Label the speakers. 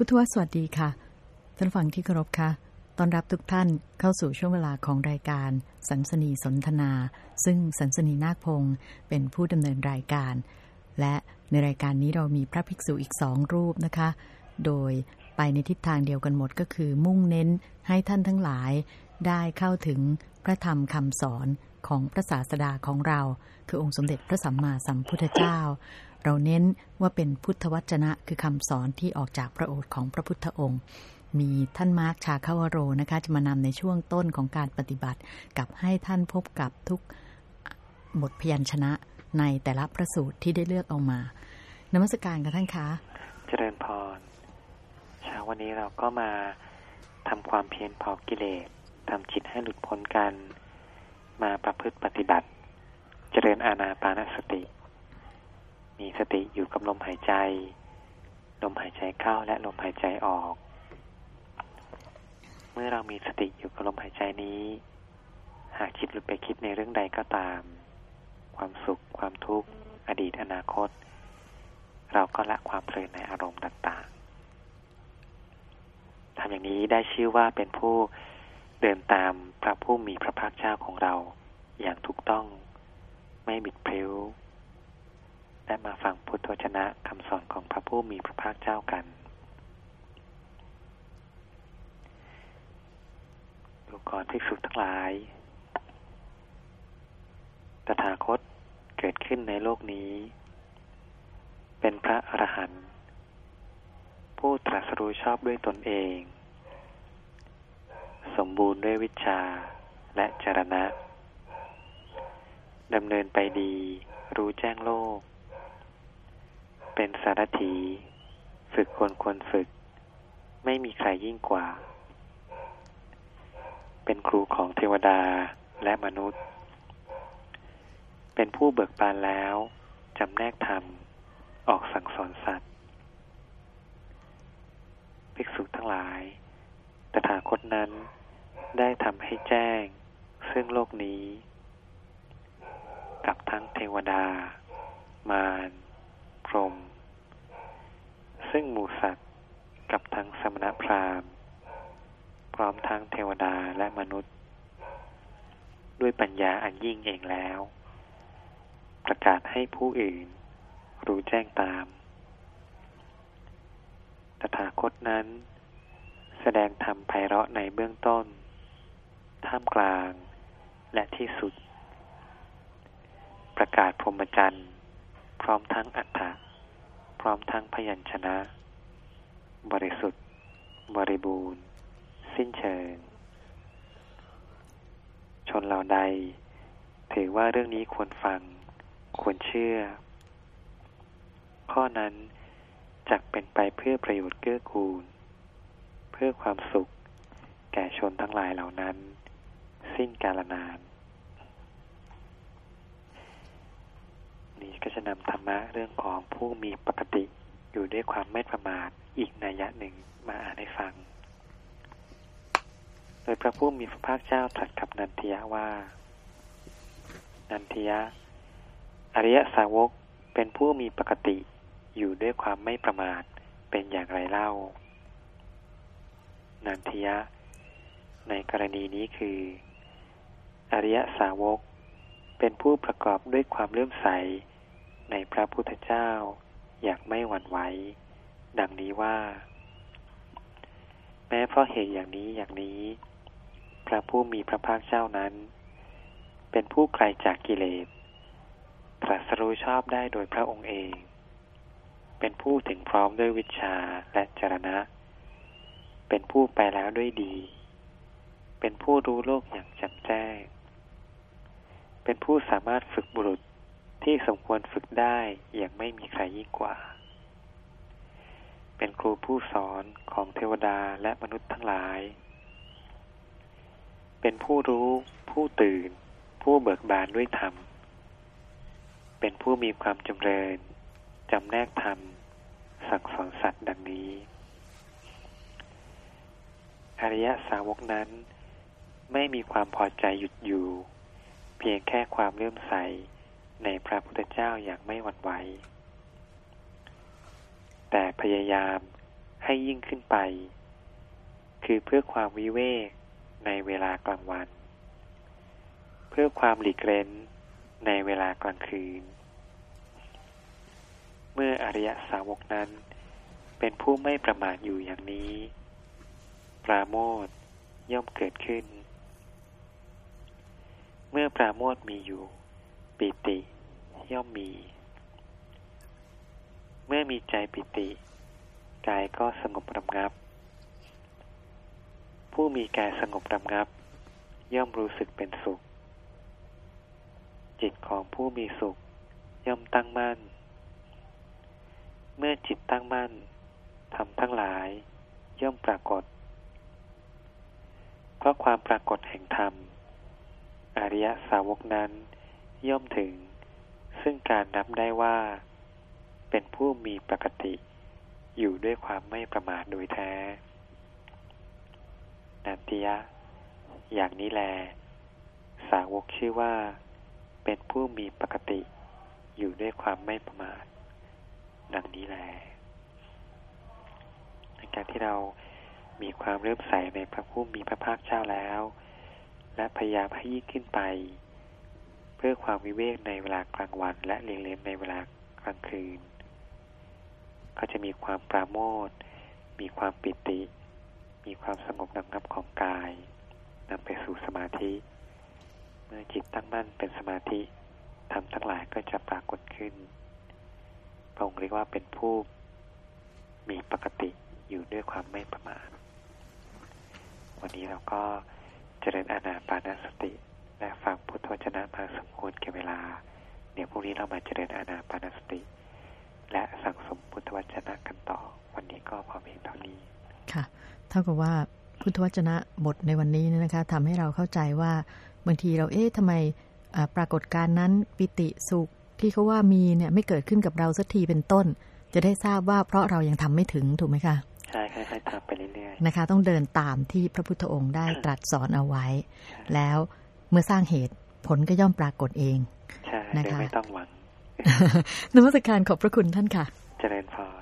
Speaker 1: พุทธวสวัสดีค่ะท่านฟังที่เคารพค่ะต้อนรับทุกท่านเข้าสู่ช่วงเวลาของรายการ สันสนีสนทนา ซึ่งสันสนีนาคพงศ์เป็นผู้ดำเนินรายการ และในรายการนี้เรามีพระภิกษุอีกสองรูปนะคะ โดยไปในทิศทางเดียวกันหมดก็คือมุ่งเน้นให้ท่านทั้งหลาย ได้เข้าถึงพระธรรมคำสอนของพระศาสดาของเรา คือองค์สมเด็จพระสัมมาสัมพุทธเจ้า เราเน้นว่าเป็นพุทธวจนะคือคำสอนที่ออกจากพระโอษฐ์ของพระพุทธองค์ มีท่านมาร์คชาคาวโรนะคะจะมานำในช่วงต้นของการปฏิบัติ กับให้ท่านพบกับทุกบทพยัญชนะในแต่ละพระสูตรที่ได้เลือกเอามานมัสการกับท่านคะ
Speaker 2: เจริญพรเช้าวันนี้เราก็มาทำความเพียรเผากิเลสทำจิตให้หลุดพ้นกัน มาประพฤติปฏิบัติ เจริญอาณาปานสติ สติอยู่กับลมหายใจ ลมหายใจเข้าและลมหายใจออก เมื่อเรามีสติอยู่กับลมหายใจนี้ หากจิตหลุดไปคิดในเรื่องใดก็ตาม ความสุข ความทุกข์ อดีต อนาคต เราก็ละความเพลินในอารมณ์ต่างๆทำอย่างนี้ได้ชื่อว่าเป็นผู้เดินตามพระผู้มีพระภาคเจ้าของเราอย่างถูกต้องไม่บิดเพริ้ว และมาฟังพุทธวจนะคำสอนของพระผู้มีพระภาคเจ้ากัน ดูก่อนภิกษุทั้งหลาย ตถาคตเกิดขึ้นในโลกนี้ เป็นพระอรหันต์ผู้ตรัสรู้ชอบด้วยตนเอง สมบูรณ์ด้วยวิชาและจรณะดำเนินไปดี รู้แจ้งโลก เป็นสารถี ฝึกคนควรฝึก ไม่มีใครยิ่งกว่า เป็นครูของเทวดาและมนุษย์ เป็นผู้เบิกบานแล้วจำแนกธรรม ออกสั่งสอนสัตว์ ภิกษุทั้งหลาย ตถาคตนั้นได้ทำให้แจ้ง ซึ่งโลกนี้ กับทั้งเทวดา มารพรหม ซึ่งหมูสัตว์กับทั้งสมณพราหมณ์ พร้อมทั้งเทวดาและมนุษย์ ด้วยปัญญาอันยิ่งเองแล้ว ประกาศให้ผู้อื่น รู้แจ้งตาม ตถาคตนั้น แสดงธรรมไพเราะในเบื้องต้น ท่ามกลางและที่สุด ประกาศพรหมจรรย์ พร้อมทั้งอัฏฐะ พร้อมทั้งพยัญชนะ บริสุทธิ์ บริบูรณ์ สิ้นเชิง ชนเราใด ถือว่าเรื่องนี้ควรฟัง ควรเชื่อ ข้อนั้นจักเป็นไปเพื่อประโยชน์เกื้อกูล เพื่อความสุข แก่ชนทั้งหลายเหล่านั้น สิ้นกาลนาน นี้ก็จะนำธรรมะเรื่องของผู้มีปกติอยู่ด้วยความไม่ประมาทอีกนัยยะหนึ่งมาอ่านให้ฟัง โดยพระผู้มีพระภาคเจ้าตรัสกับนันทิยะว่า นันทิยะ อริยสาวกเป็นผู้มีปกติอยู่ด้วยความไม่ประมาทเป็นอย่างไรเล่า นันทิยะ ในกรณีนี้คือ อริยสาวกเป็นผู้ประกอบด้วยความเลื่อมใส ในพระพุทธเจ้า อย่างไม่หวั่นไหว ดังนี้ว่า แม้เพราะเหตุอย่างนี้อย่างนี้ พระผู้มีพระภาคเจ้านั้น เป็นผู้ไกลจากกิเลสตรัสรู้ชอบได้โดยพระองค์เอง เป็นผู้ถึงพร้อมด้วยวิชาและจรณะ เป็นผู้ไปแล้วด้วยดี เป็นผู้รู้โลกอย่างแจ่มแจ้ง เป็นผู้สามารถฝึกบุรุษ ที่สมควรฝึกได้อย่างไม่มีใครยิ่งกว่า เป็นครูผู้สอนของเทวดาและมนุษย์ทั้งหลาย เป็นผู้รู้ผู้ตื่น ผู้เบิกบานด้วยธรรม เป็นผู้มีความจำเริญจำแนกธรรม สั่งสอนสัตว์ดังนี้อริยสาวกนั้น ไม่มีความพอใจหยุดอยู่ เพียงแค่ความเลื่อมใส ในพระพุทธเจ้าอย่างไม่หวั่นไหว แต่พยายามให้ยิ่งขึ้นไป คือเพื่อความวิเวกในเวลากลางวัน เพื่อความหลีกเล้นในเวลากลางคืน เมื่ออริยสาวกนั้น เป็นผู้ไม่ประมาทอยู่อย่างนี้ ปราโมทย่อมเกิดขึ้น เมื่อปราโมทมีอยู่ ปิติ ย่อมมี เมื่อมีใจปิติ กายก็สงบระงับ ผู้มีกายสงบระงับ ย่อมรู้สึกเป็นสุข จิตของผู้มีสุข ย่อมตั้งมั่น เมื่อจิตตั้งมั่นทำทั้งหลาย ย่อมปรากฏ เพราะความปรากฏแห่งธรรมอริยสาวกนั้น ย่อมถึง ซึ่งการนับได้ว่า เป็นผู้มีปกติ อยู่ด้วยความไม่ประมาทโดยแท้ นันติยะ อย่างนี้แล สาวกชื่อว่า เป็นผู้มีปกติ อยู่ด้วยความไม่ประมาท ดังนี้แลในการที่เรามีความเริ่มใสในพระผู้มีพระภาคเจ้าแล้ว และพยายามให้ยิ่งขึ้นไป เพื่อความวิเวกในเวลากลางวัน และเลียงเลนในเวลากลางคืน ก็จะมีความปราโมทมีความปิติ มีความสงบระงับของกายนำไปสู่สมาธิ เมื่อจิตตั้งมั่นเป็นสมาธิทำทั้งหลายก็จะปรากฏขึ้นพระองค์เรียกว่าเป็นผู้มีปกติอยู่ด้วยความไม่ประมาทวันนี้เราก็เจริญอานาปานสติ และฟังพุทธวจนะมาสมควรแก่เวลา เดี๋ยวพรุ่งนี้เรามาเจริญอานาปานสติ และสั่งสมพุทธวจนะกันต่อ วันนี้ก็พอเพียงเท่านี้
Speaker 1: ค่ะ เท่ากับว่าพุทธวจนะบทในวันนี้เนี่ยนะคะทำให้เราเข้าใจว่าบางทีเราเอ๊ะทำไมอ่าปรากฏการณ์นั้นปิติสุขที่เขาว่ามีเนี่ยไม่เกิดขึ้นกับเราสักทีเป็นต้น จะได้ทราบว่าเพราะเรายังทำไม่ถึงถูกไหมคะ
Speaker 2: ใช่ค่อยๆทำไปเรื่อย
Speaker 1: นะคะ ต้องเดินตามที่พระพุทธองค์ได้ตรัสสอนเอาไว้ แล้ว เมื่อสร้างเหตุผลก็ย่อมปรากฏเอง
Speaker 2: ๆใช่
Speaker 1: นะคะ
Speaker 2: โดยไม่ต้องหวัง
Speaker 1: นมัสการขอบพระคุณท่านค่ะ
Speaker 2: เจริญพร